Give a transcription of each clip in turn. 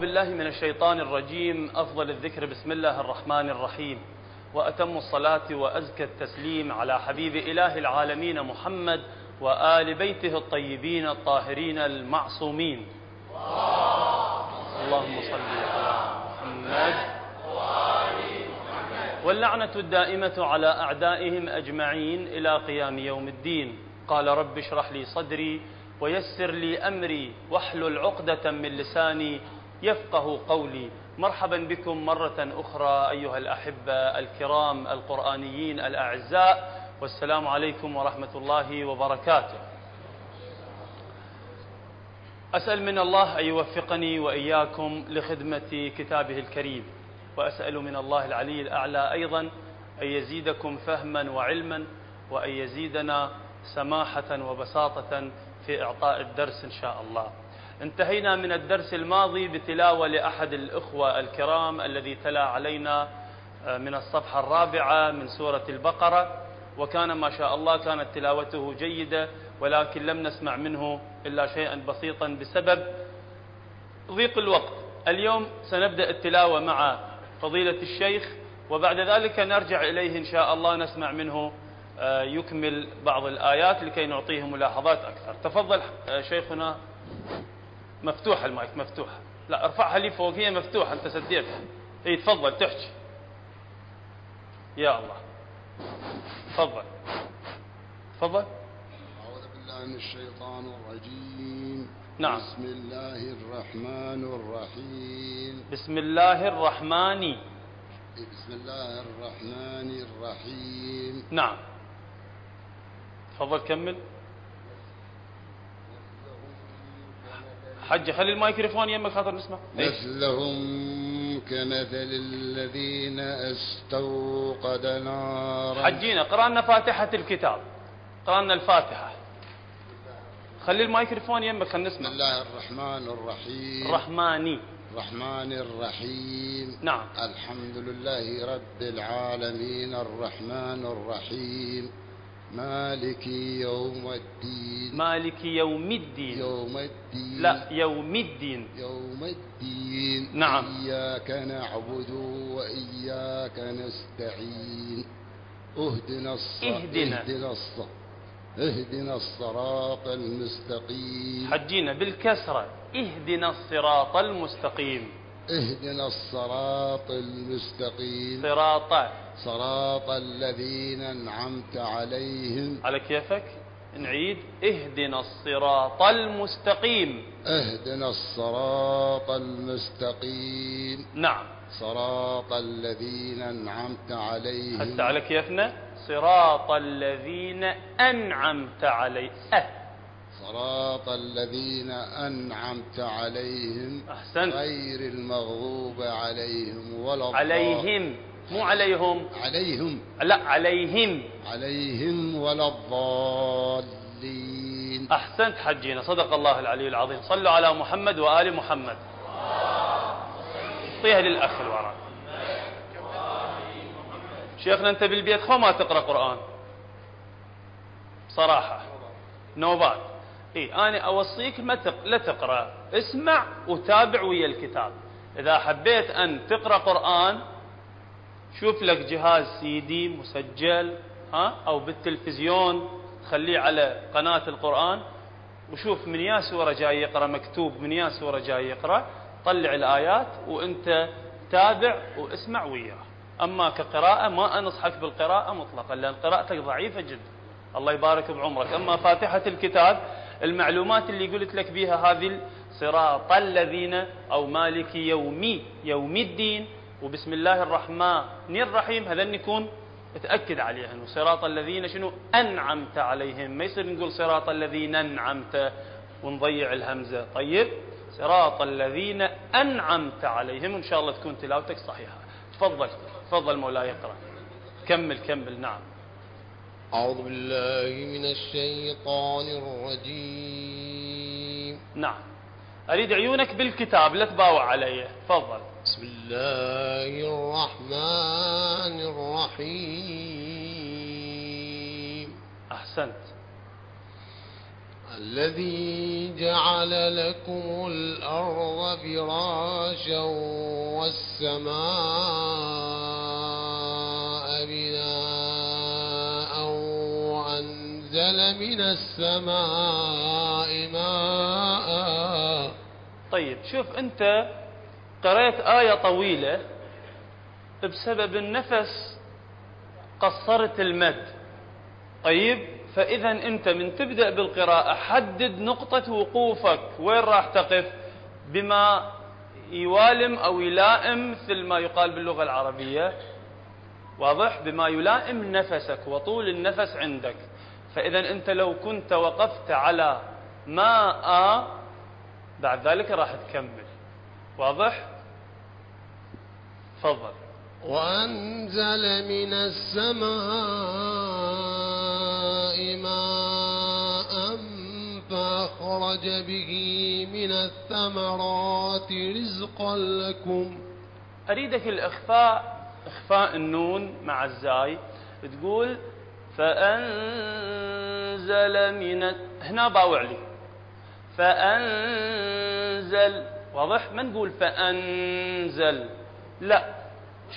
بالله من الشيطان الرجيم. أفضل الذكر بسم الله الرحمن الرحيم. وأتم الصلاة وأزكى التسليم على حبيب إله العالمين محمد وآل بيته الطيبين الطاهرين المعصومين. اللهم صل على محمد واللعنة الدائمة على أعدائهم أجمعين إلى قيام يوم الدين. قال رب اشرح لي صدري ويسر لي أمري واحلل عقدة من لساني يفقه قولي. مرحبا بكم مرة أخرى أيها الأحبة الكرام القرآنيين الأعزاء. والسلام عليكم ورحمة الله وبركاته. أسأل من الله أن يوفقني وإياكم لخدمة كتابه الكريم. وأسأل من الله العلي الأعلى أيضا أن يزيدكم فهما وعلما وأن يزيدنا سماحة وبساطة في إعطاء الدرس إن شاء الله. انتهينا من الدرس الماضي بتلاوة لأحد الإخوة الكرام الذي تلا علينا آه، من الصفحة الرابعة من سورة البقرة. وكان ما شاء الله كانت تلاوته جيدة ولكن لم نسمع منه إلا شيئا بسيطا بسبب ضيق الوقت. اليوم سنبدأ التلاوة مع فضيلة الشيخ وبعد ذلك نرجع إليه إن شاء الله نسمع منه آه، يكمل بعض الآيات لكي نعطيه ملاحظات أكثر. تفضل آه، شيخنا. مفتوحة المايك مفتوحة. لا ارفعها لي فوق هي مفتوحة أنت سديتها. اي تفضل تحكي. يا الله. تفضل. تفضل. أعوذ بالله من الشيطان الرجيم. نعم. بسم الله الرحمن الرحيم. بسم الله الرحمن. بسم الله الرحمن الرحيم. نعم. تفضل كمل. حج خلي الميكروفون يمك خاطر نسمع. مثلهم كمثل الذين استوقد نارا. حجينا. قرأنا فاتحة الكتاب. قرأنا الفاتحة. خلي الميكروفون يمك خلينا بسم نسمع الله الرحمن الرحيم. الرحماني الرحمن الرحيم. نعم. الحمد لله رب العالمين. الرحمن الرحيم. مالك يوم الدين. مالك يوم الدين. يوم الدين. لا يوم الدين. يوم الدين. نعم. إياك نعبد وإياك نستعين. اهدنا الصراط اهدنا. اهدنا الصراط اهدنا الصراط المستقيم. حجينا بالكسرة. اهدنا الصراط المستقيم. اهدنا الصراط المستقيم. صراط. صراط الذين أنعمت عليهم. على كيفك؟ نعيد. اهدنا الصراط المستقيم. اهدنا الصراط المستقيم. نعم. صراط الذين أنعمت عليهم. حتى على كيفنا؟ صراط الذين أنعمت عليه أه. صراط الذين أنعمت عليهم أحسنت. غير المغضوب عليهم ولا الضال- عليهم. مو عليهم. عليهم. لا عليهم. عليهم ولا الضالين. أحسنت حجينا. صدق الله العلي العظيم. صلوا على محمد وآل محمد. اعطيها للأخ اللي وراك شيخنا أنت بالبيت خو ما تقرأ قرآن. صراحة. نوبات. إي أنا أوصيك ما تق... لا تقرأ اسمع وتابع ويا الكتاب. إذا حبيت أن تقرأ قرآن شوف لك جهاز سي دي مسجل ها أو بالتلفزيون خليه على قناة القرآن وشوف من يا سورة جاي يقرأ مكتوب من يا سورة جاي يقرأ طلع الآيات وأنت تابع واسمع وياه. أما كقراءة ما أنصحك بالقراءة مطلقا لأن قراءتك ضعيفة جدا. الله يبارك بعمرك. أما فاتحة الكتاب المعلومات اللي قلت لك بها هذه صراط الذين أو مالك يومي يوم الدين وبسم الله الرحمن الرحيم هذا يكون تاكد عليها انه صراط الذين شنو؟ أنعمت عليهم. ما يصير نقول صراط الذين أنعمت ونضيع الهمزة. طيب صراط الذين أنعمت عليهم. إن شاء الله تكون تلاوتك صحيحة. تفضل تفضل مولاي اقرأ. كمل كمل. نعم. أعوذ بالله من الشيطان الرجيم. نعم. أريد عيونك بالكتاب لا تباوع علي. تفضل. بسم الله الرحمن الرحيم. أحسنت. الذي جعل لكم الأرض فراشا والسماء وأنزل من السماء ماء. طيب شوف أنت قرأت آية طويلة بسبب النفس قصرت المد. طيب فإذا أنت من تبدأ بالقراءة حدد نقطة وقوفك. وين راح تقف؟ بما يوالم أو يلائم مثل ما يقال باللغة العربية. واضح؟ بما يلائم نفسك وطول النفس عندك. فإذا أنت لو كنت وقفت على ماء بعد ذلك راح تكمل. واضح؟ تفضل. وأنزل من السماء ماء فأخرج به من الثمرات رزقا لكم. أريدك الإخفاء إخفاء النون مع الزاي تقول فأنزل من هنا باوع لي. فأنزل واضح؟ ما نقول فأنزل؟ لا.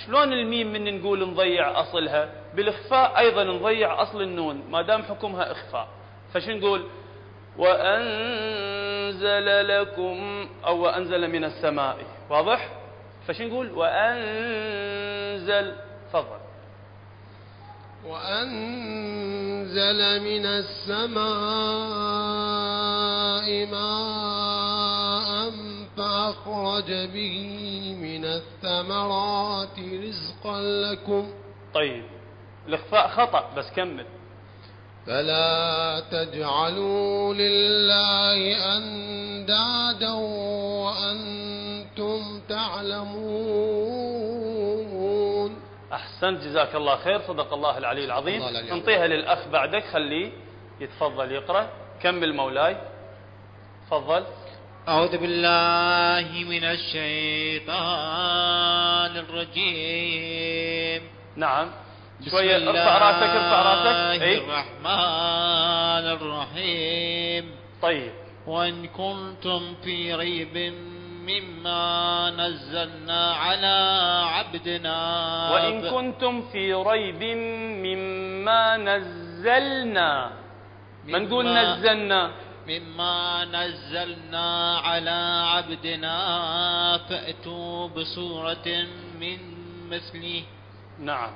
شلون الميم من نقول نضيع أصلها؟ بالإخفاء أيضا نضيع أصل النون ما دام حكمها إخفاء. فش نقول؟ وأنزل لكم أو وأنزل من السماء. واضح؟ فش نقول؟ وأنزل فضل وأنزل من السماء ماء فأخرج به من الثمرات رزقا لكم. طيب الإخفاء خطأ بس كمل. فلا تجعلوا لله أندادا وأنتم تعلمون. أحسنت جزاك الله خير صدق الله العلي العظيم. انطيها للأخ بعدك خليه يتفضل يقرأ. كمل مولاي. تفضل. أعوذ بالله من الشيطان الرجيم. نعم. شوية ارفع رأسك ارفع رأسك. الله اي الرحمن الرحيم. طيب. وإن كنتم في ريب مما نزلنا على عبدنا. وإن كنتم في ريب مما نزلنا. ما نقول مما- نزلنا؟ مما نزلنا على عبدنا. فأتوا بصورة من مثله. نعم.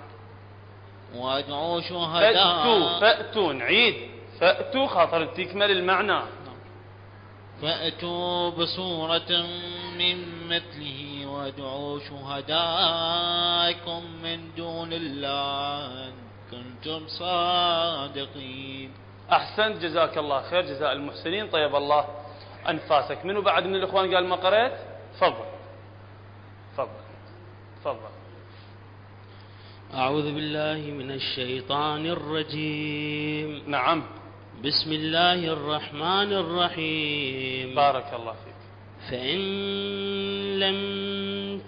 وادعوا فأتوا شهداء فأتوا نعيد. فأتوا خاطر تكمل المعنى. فأتوا بصورة من مثله وادعوا شهداءكم من دون الله إن كنتم صادقين. أحسنت جزاك الله خير جزاء المحسنين. طيب الله أنفاسك. منو بعد من الإخوان قال ما قرأت تفضل. تفضل. تفضل. أعوذ بالله من الشيطان الرجيم. نعم. بسم الله الرحمن الرحيم. بارك الله فيك. فإن لم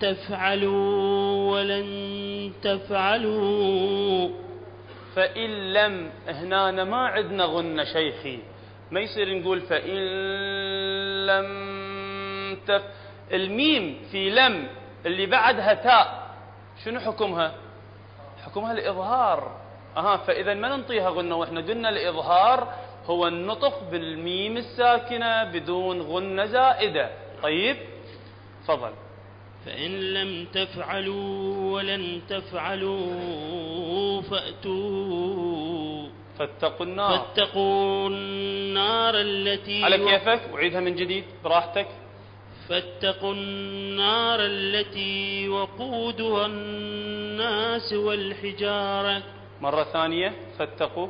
تفعلوا ولن تفعلوا. فإن لم هنا ما عندنا غنة شيخي. ما يصير نقول فإن لم تف الميم في لم اللي بعدها تاء شنو حكمها؟ حكمها الإظهار. أها فإذا ما ننطيها؟ غنة وإحنا قلنا الإظهار هو النطق بالميم الساكنة بدون غنة زائدة. طيب تفضل. فإن لم تفعلوا ولن تفعلوا فأتوا. فاتقوا النار. فاتقوا النار التي على كيفك؟ أعيدها من جديد براحتك. فاتقوا النار التي وقودها الناس والحجارة. مرة ثانية فاتقوا.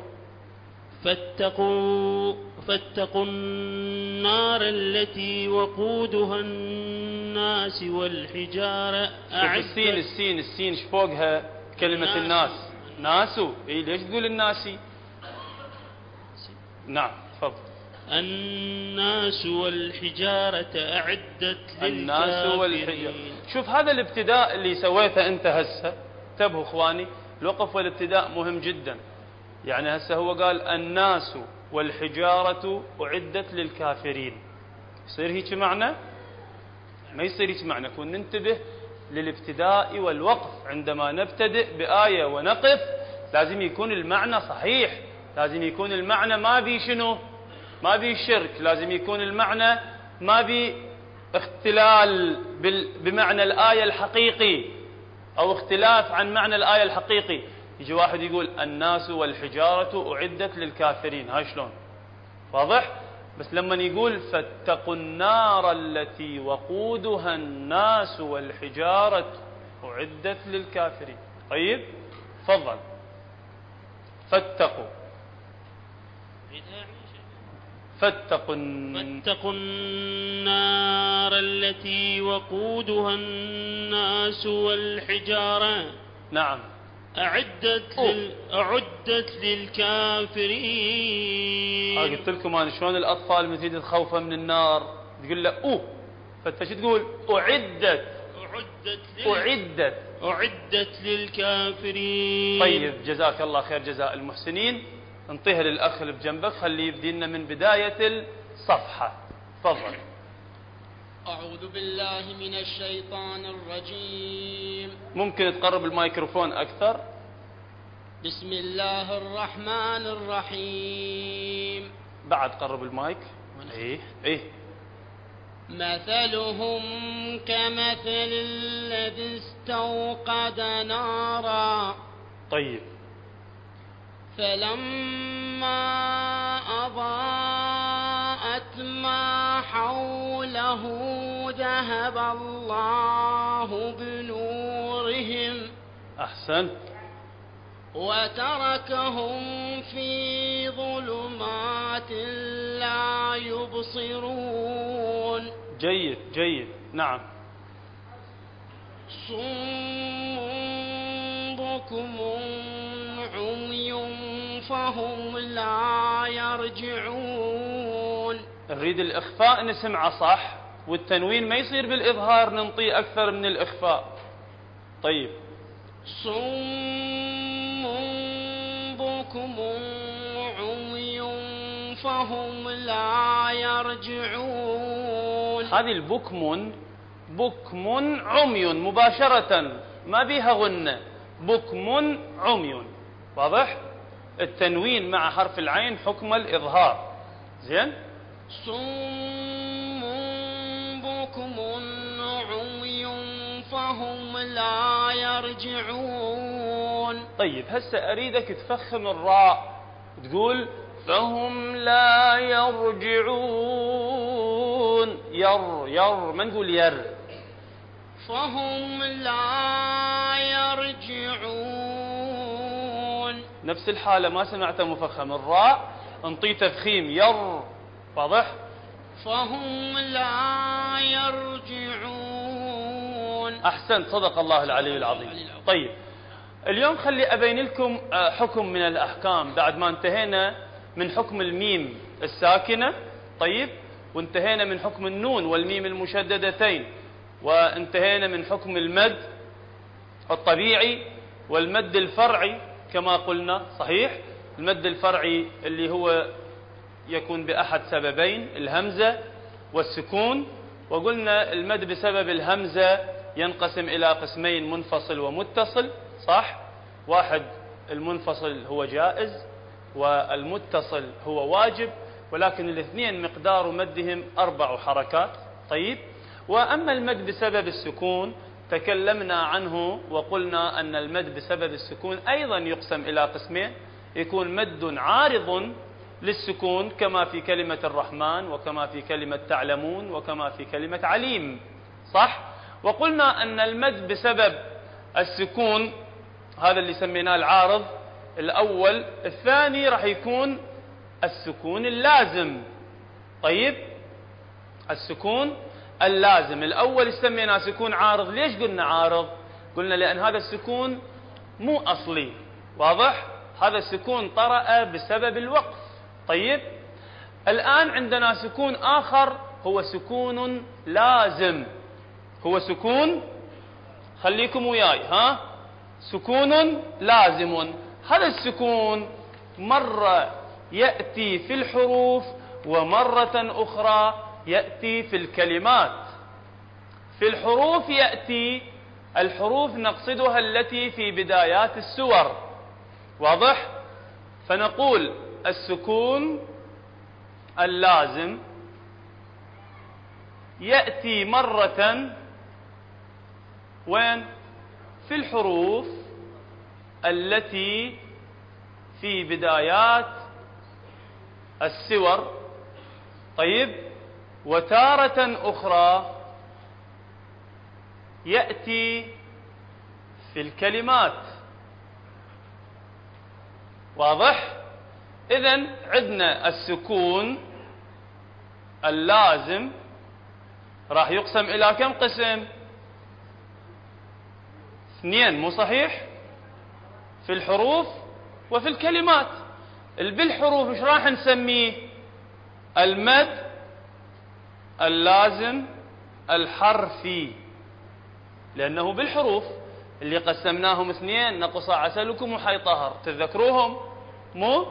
فاتقوا فاتقوا النار التي وقودها الناس والحجارة. شوف السين السين السين إيش فوقها؟ كلمة الناس. الناس. ناسو؟ اي ليش تقول الناسي نعم تفضل. الناس والحجارة أعدت الناس والحجر للكافرين. شوف هذا الابتداء اللي سويته أنت هسه. انتبهوا إخواني الوقف والابتداء مهم جدا. يعني هسه هو قال الناس والحجارة أعدت للكافرين. يصير هيك معنى؟ ما يصير هيك معنى. كون ننتبه للابتداء والوقف. عندما نبتدئ بآية ونقف لازم يكون المعنى صحيح. لازم يكون المعنى ما بي شنو؟ ما بي شرك. لازم يكون المعنى ما بي اختلال بمعنى الآية الحقيقي. أو اختلاف عن معنى الآية الحقيقي. يجي واحد يقول الناس والحجارة أعدت للكافرين. هاي شلون؟ واضح؟ بس لما يقول فاتقوا النار التي وقودها الناس والحجارة أعدت للكافرين. طيب؟ تفضل. فاتقوا. فاتقوا فاتقوا النار التي وقودها الناس والحجارة. نعم. أعدت لل... أعدت للكافرين. قلت لكم أنا شلون الأطفال من تريد تخوفه من النار؟ تقول له أوه. فأنت شو تقول؟ أعدت. أعدت لل... أعدت. أعدت للكافرين. طيب جزاك الله خير جزاء المحسنين. انطيها للأخ اللي بجنبك خليه يبدي لنا من بداية الصفحة. تفضل. أعوذ بالله من الشيطان الرجيم. ممكن تقرب الميكروفون أكثر؟ بسم الله الرحمن الرحيم. بعد قرب المايك. إيه إيه. مثلهم كمثل الذي استوقد نارا. طيب. فلما أضاءت ما حوله ذهب الله بنورهم. أحسنت. وتركهم في ظلمات لا يبصرون. جيد جيد. نعم. صم بكم عمي فهم لا يرجعون. نريد الإخفاء نسمعه صح والتنوين ما يصير بالإظهار ننطيه أكثر من الإخفاء. طيب. صم بكم عمي فهم لا يرجعون. هذه البكم بكم عمي مباشرة. ما بيها غنة؟ بكم عمي. واضح؟ التنوين مع حرف العين حكم الإظهار. زين؟ صم بكم عمي فهم لا يرجعون. طيب هسه أريدك تفخم الراء. تقول فهم لا يرجعون. ير ير ما نقول ير؟ فهم لا يرجعون. نفس الحالة ما سمعت مفخم. الراء انطي تفخيم ير. واضح؟ فهم لا يرجعون. أحسنت. صدق الله العلي العظيم. طيب اليوم خلي أبين لكم آه، حكم من الأحكام. بعد ما انتهينا من حكم الميم الساكنة طيب وانتهينا من حكم النون والميم المشددتين وانتهينا من حكم المد الطبيعي والمد الفرعي كما قلنا صحيح؟ المد الفرعي اللي هو يكون بأحد سببين الهمزة والسكون. وقلنا المد بسبب الهمزة ينقسم إلى قسمين منفصل ومتصل صح؟ واحد المنفصل هو جائز والمتصل هو واجب ولكن الاثنين مقدار مدهم أربع حركات. طيب؟ وأما المد بسبب السكون تكلمنا عنه وقلنا أن المد بسبب السكون أيضا يقسم إلى قسمين يكون مد عارض للسكون كما في كلمة الرحمن وكما في كلمة تعلمون وكما في كلمة عليم صح؟ وقلنا أن المد بسبب السكون هذا اللي سميناه العارض الأول الثاني راح يكون السكون اللازم. طيب؟ السكون اللازم. الأول سميناه سكون عارض. ليش قلنا عارض؟ قلنا لأن هذا السكون مو أصلي. واضح؟ هذا السكون طرأ بسبب الوقف طيب؟ الآن عندنا سكون آخر هو سكون لازم. هو سكون خليكم وياي ها؟ سكون لازم. هذا السكون مر يأتي في الحروف ومرة أخرى يأتي في الكلمات. في الحروف يأتي الحروف نقصدها التي في بدايات السور. واضح؟ فنقول السكون اللازم. يأتي مرة وين؟ في الحروف التي في بدايات السور. طيب؟ وتارة أخرى يأتي في الكلمات. واضح؟ إذا عندنا السكون اللازم. راح يقسم إلى كم قسم؟ اثنين مو صحيح؟ في الحروف وفي الكلمات. بالحروف إيش راح نسميه؟ المد اللازم الحرفي لأنه بالحروف اللي قسمناهم اثنين نقص عسلكم وحي طهر. تذكروهم؟ مو؟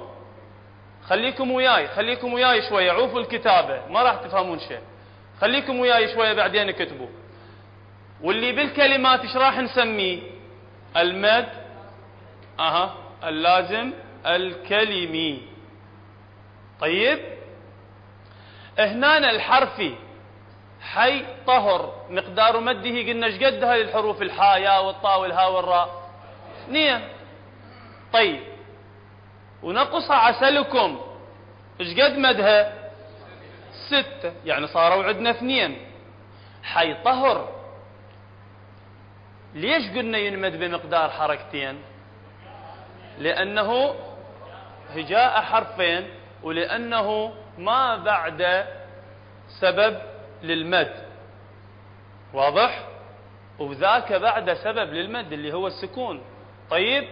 خليكم وياي خليكم وياي شوية عوفوا الكتابة. ما راح تفهمون شيء. خليكم وياي شوية بعدين اكتبوا. واللي بالكلمات إيش راح نسميه؟ المد أها اللازم الكلمي. طيب؟ هنا الحرفي. حي طهر مقدار مده قلنا إيش قد هاي الحروف؟ الحاء يا والطاء والهاء والراء. اثنين طيب. ونقص عسلكم. إيش قد مدها؟ ستة. يعني صاروا عندنا اثنين. حي طهر. ليش قلنا ينمد بمقدار حركتين؟ لأنه هجاء حرفين ولأنه ما بعد سبب للمد. واضح؟ وذاك بعد سبب للمد اللي هو السكون. طيب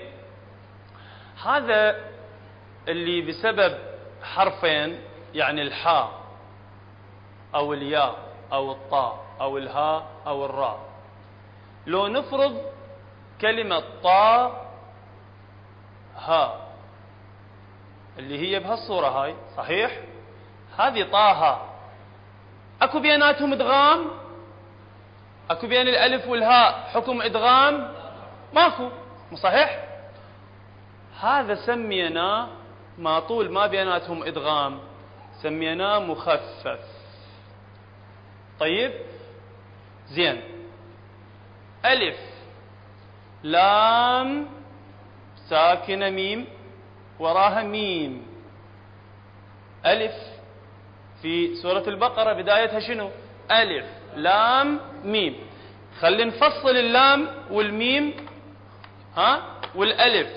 هذا اللي بسبب حرفين يعني الحاء أو الياء أو الطاء أو الهاء أو الراء. لو نفرض كلمة طاء ها اللي هي بهالصورة هاي صحيح؟ هذه طاها أكو بيناتهم إدغام؟ أكو بين الألف والهاء حكم إدغام؟ ماكو. مو صحيح؟ هذا سميناه ما طول ما بيناتهم إدغام. سميناه مخفف. طيب. زين. ألف. لام. ساكنة ميم. وراها ميم. ألف. في سورة البقرة بدايتها شنو؟ ألف لام ميم. خلي نفصل اللام والميم ها؟ والألف.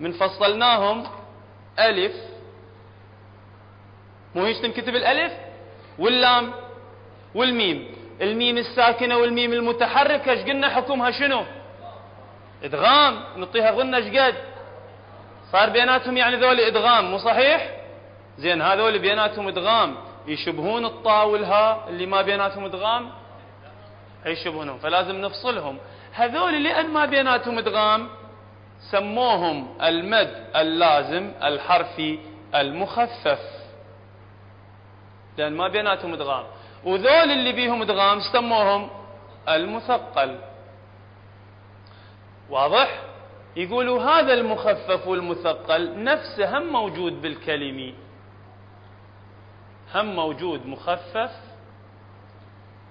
من فصلناهم ألف. مو هيش تنكتب الألف؟ واللام والميم. الميم الساكنة والميم المتحركة إيش قلنا حكمها شنو؟ إدغام. نعطيها غنة إيش قد؟ صار بيناتهم يعني ذول إدغام مو صحيح؟ زين هذول بيناتهم ادغام. يشبهون الطاء والهاء اللي ما بيناتهم ادغام؟ يشبهونهم فلازم نفصلهم. هذول لأن ما بيناتهم ادغام سموهم المد اللازم الحرفي المخفف. لأن ما بيناتهم ادغام. وذول اللي بيهم ادغام سموهم المثقل. واضح؟ يقولوا هذا المخفف والمثقل نفسه هم موجود بالكلمي هم موجود مخفف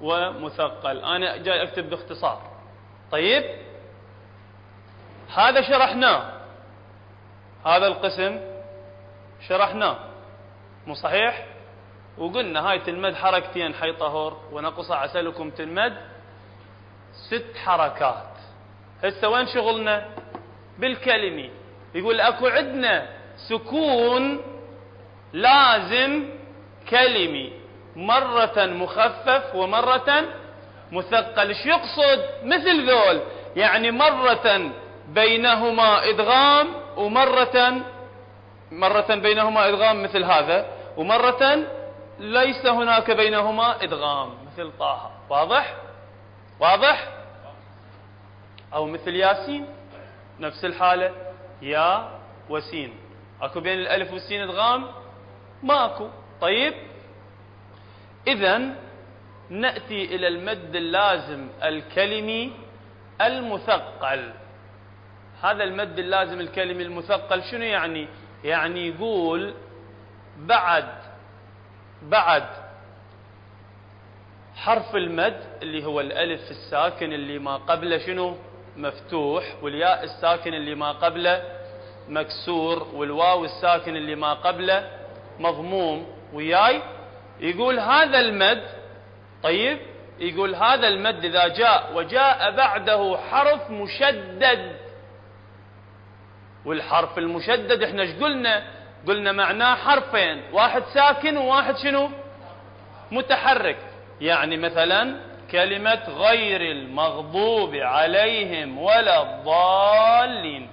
ومثقل. أنا جاي أكتب باختصار. طيب؟ هذا شرحناه. هذا القسم شرحناه. مو صحيح؟ وقلنا هاي تلمد حركتين حي طهور ونقص عسلكم تلمد ست حركات. هسه وين شغلنا؟ بالكلمة. يقول أكو عندنا سكون لازم كلمي مرة مخفف ومرة مثقل. إيش يقصد؟ مثل ذول. يعني مرة بينهما إدغام ومرة مرة بينهما إدغام مثل هذا ومرة ليس هناك بينهما إدغام مثل طه. واضح؟ واضح؟ أو مثل ياسين. نفس الحالة. يا وسين. أكو بين الألف والسين إدغام؟ ماكو. طيب اذا نأتي إلى المد اللازم الكلمي المثقل. هذا المد اللازم الكلمي المثقل شنو يعني؟ يعني يقول بعد بعد حرف المد اللي هو الألف الساكن اللي ما قبله شنو؟ مفتوح والياء الساكن اللي ما قبله مكسور والواو الساكن اللي ما قبله مضموم. وياي يقول هذا المد طيب؟ يقول هذا المد إذا جاء وجاء بعده حرف مشدد. والحرف المشدد إحنا إيش قلنا؟ قلنا معناه حرفين واحد ساكن وواحد شنو؟ متحرك. يعني مثلا كلمة غير المغضوب عليهم ولا الضالين.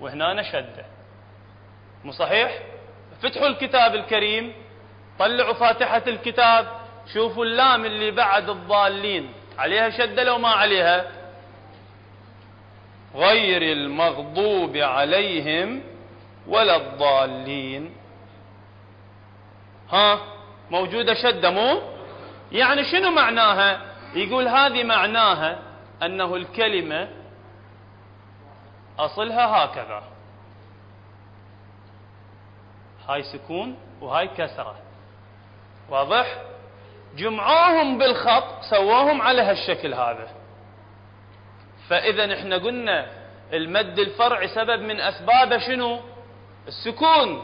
وهنا نشده مو صحيح؟ فتحوا الكتاب الكريم طلعوا فاتحة الكتاب شوفوا اللام اللي بعد الضالين عليها شدة لو ما عليها؟ غير المغضوب عليهم ولا الضالين. ها موجودة شدة مو؟ يعني شنو معناها؟ يقول هذه معناها أنه الكلمة أصلها هكذا. هاي سكون وهاي كسرة. واضح؟ جمعوهم بالخط سووهم على هالشكل هذا. فإذا إحنا قلنا المد الفرعي سبب من أسبابه شنو؟ السكون.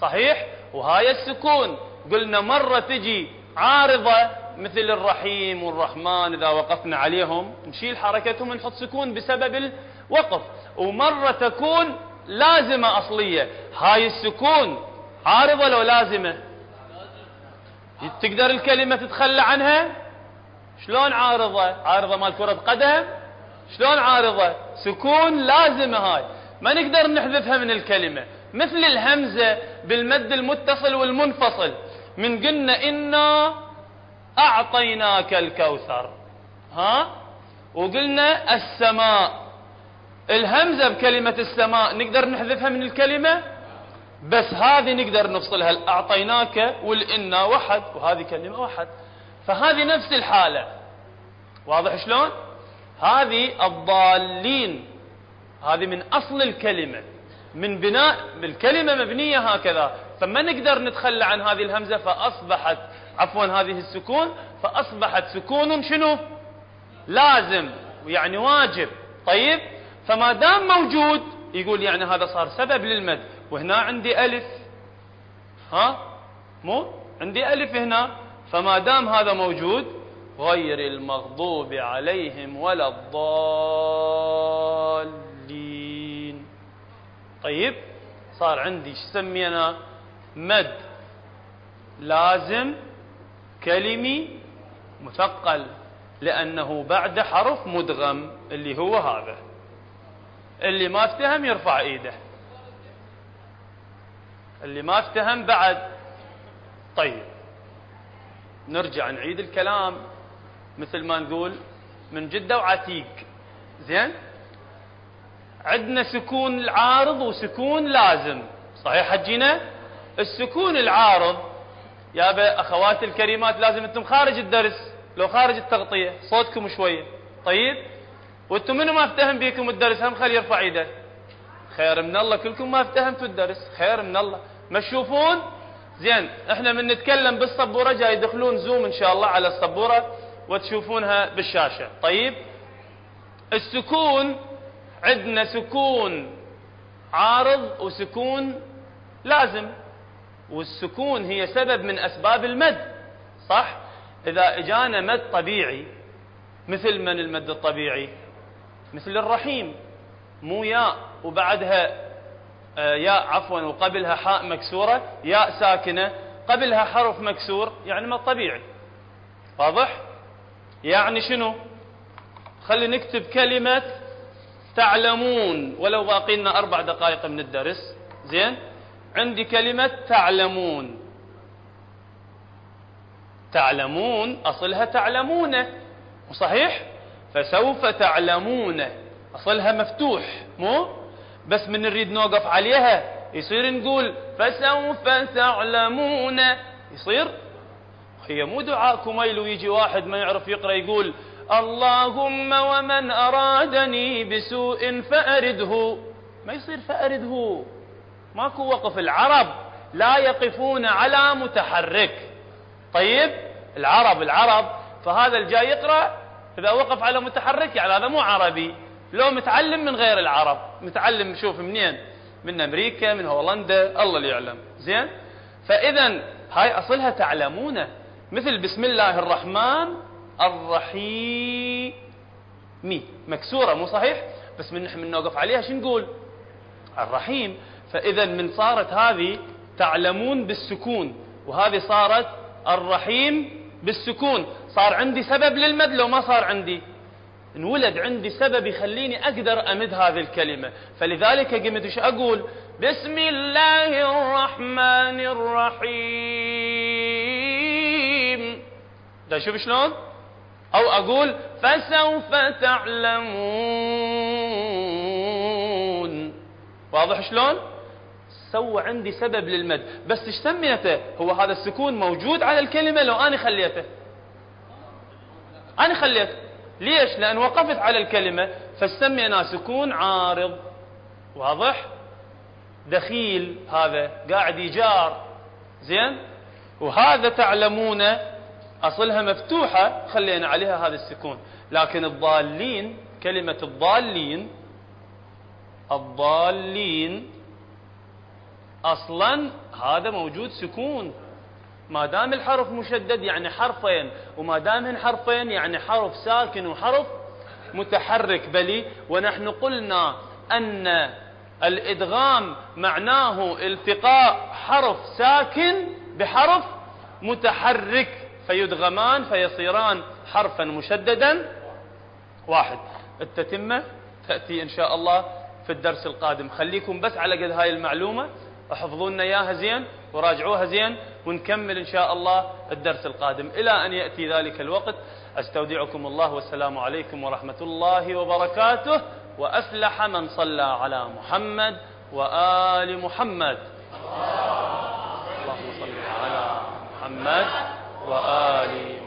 صحيح؟ وهاي السكون. قلنا مرة تجي عارضة مثل الرحيم والرحمن إذا وقفنا عليهم نشيل حركتهم ونحط سكون بسبب الوقف. ومرة تكون لازمة أصلية. هاي السكون عارضة لو لازمة؟ تقدر الكلمة تتخلى عنها؟ شلون عارضة؟ عارضة مال كرة قدم؟ شلون عارضة؟ سكون لازمة هاي. ما نقدر نحذفها من الكلمة. مثل الهمزة بالمد المتصل والمنفصل. من قلنا إنا أعطيناك الكوثر. ها؟ وقلنا السماء. الهمزة بكلمة السماء نقدر نحذفها من الكلمة؟ بس هذه نقدر نفصلها أعطيناك والإنا وحد وهذه كلمة وحد. فهذه نفس الحالة. واضح شلون؟ هذه الضالين. هذه من أصل الكلمة. من بناء الكلمة مبنية هكذا. فما نقدر نتخلى عن هذه الهمزة فأصبحت عفوا هذه السكون فأصبحت سكون شنو؟ لازم يعني واجب. طيب؟ فما دام موجود يقول يعني هذا صار سبب للمد. وهنا عندي ألف. ها؟ مو؟ عندي ألف هنا. فما دام هذا موجود غير المغضوب عليهم ولا الضالين. طيب؟ صار عندي سمينا مد. لازم كلمي مثقل. لأنه بعد حرف مدغم اللي هو هذا. اللي ما افتهم يرفع ايده. اللي ما افتهم بعد. طيب. نرجع نعيد الكلام. مثل ما نقول من جدة وعتيق. زين؟ عندنا سكون العارض وسكون لازم. صحيح حجينا؟ السكون العارض يا أخواتي الكريمات لازم أنتم خارج الدرس. لو خارج التغطية صوتكم شوية. طيب؟ وأنتم منو ما افتهم بيكم الدرس؟ هم خلي يرفع ايده. خير من الله كلكم ما افتهمتوا الدرس. خير من الله. ما تشوفون؟ زين إحنا من نتكلم بالسبوره جاي يدخلون زوم إن شاء الله على السبوره وتشوفونها بالشاشة. طيب؟ السكون عندنا سكون عارض وسكون لازم. والسكون هي سبب من أسباب المد. صح؟ إذا إجانا مد طبيعي مثل من المد الطبيعي؟ مثل الرحيم. مو ياء وبعدها آه، ياء عفوا وقبلها حاء مكسورة ياء ساكنة قبلها حرف مكسور يعني ما طبيعي. واضح؟ يعني شنو؟ خلي نكتب كلمة تعلمون ولو باقي لنا أربع دقائق من الدرس. زين؟ عندي كلمة تعلمون. تعلمون أصلها تعلمون صحيح فسوف تعلمون. أصلها مفتوح مو؟ بس من نريد نوقف عليها يصير نقول فسوف تعلمون. يصير؟ هي مو دعاء كميل ويجي واحد ما يعرف يقرأ يقول اللهم ومن أرادني بسوء فأرده. ما يصير فأرده. ماكو وقف. العرب لا يقفون على متحرك. طيب؟ العرب العرب. فهذا الجاي يقرأ إذا وقف على متحرك يعني هذا مو عربي. لو متعلم من غير العرب. متعلم شوف منين؟ من أمريكا من هولندا. الله اللي يعلم. زين؟ فإذا هاي أصلها تعلمونه. مثل بسم الله الرحمن الرحيم. مكسورة مو صحيح؟ بس من نحن من نوقف عليها شو نقول؟ الرحيم. فإذا من صارت هذه تعلمون بالسكون. وهذه صارت الرحيم بالسكون. صار عندي سبب للمد لو ما صار عندي. انولد عندي سبب يخليني أقدر أمد هذه الكلمة. فلذلك قمت وش أقول؟ بسم الله الرحمن الرحيم. ده شوف شلون؟ أو أقول فسوف تعلمون. واضح شلون؟ سوى عندي سبب للمد. بس إيش سميته؟ هو هذا السكون موجود على الكلمة لو أنا خليته. أنا خليته. ليش؟ لأن وقفت على الكلمة. فسمينا سكون عارض. واضح؟ دخيل هذا. قاعد يجار. زين؟ وهذا تعلمون أصلها مفتوحة. خلينا عليها هذا السكون. لكن الضالين كلمة الضالين الضالين أصلا هذا موجود سكون. ما دام الحرف مشدد يعني حرفين وما دام حرفين يعني حرف ساكن وحرف متحرك. بلي ونحن قلنا أن الإدغام معناه التقاء حرف ساكن بحرف متحرك. فيدغمان فيصيران حرفا مشددا. واحد التتمة تأتي إن شاء الله في الدرس القادم. خليكم بس على قد هاي المعلومة. احفظوا لنا إياها زين وراجعوها زين ونكمل إن شاء الله الدرس القادم. إلى أن يأتي ذلك الوقت أستودعكم الله والسلام عليكم ورحمة الله وبركاته وأفلح من صلى على محمد وآل محمد. اللهم صل على محمد وآل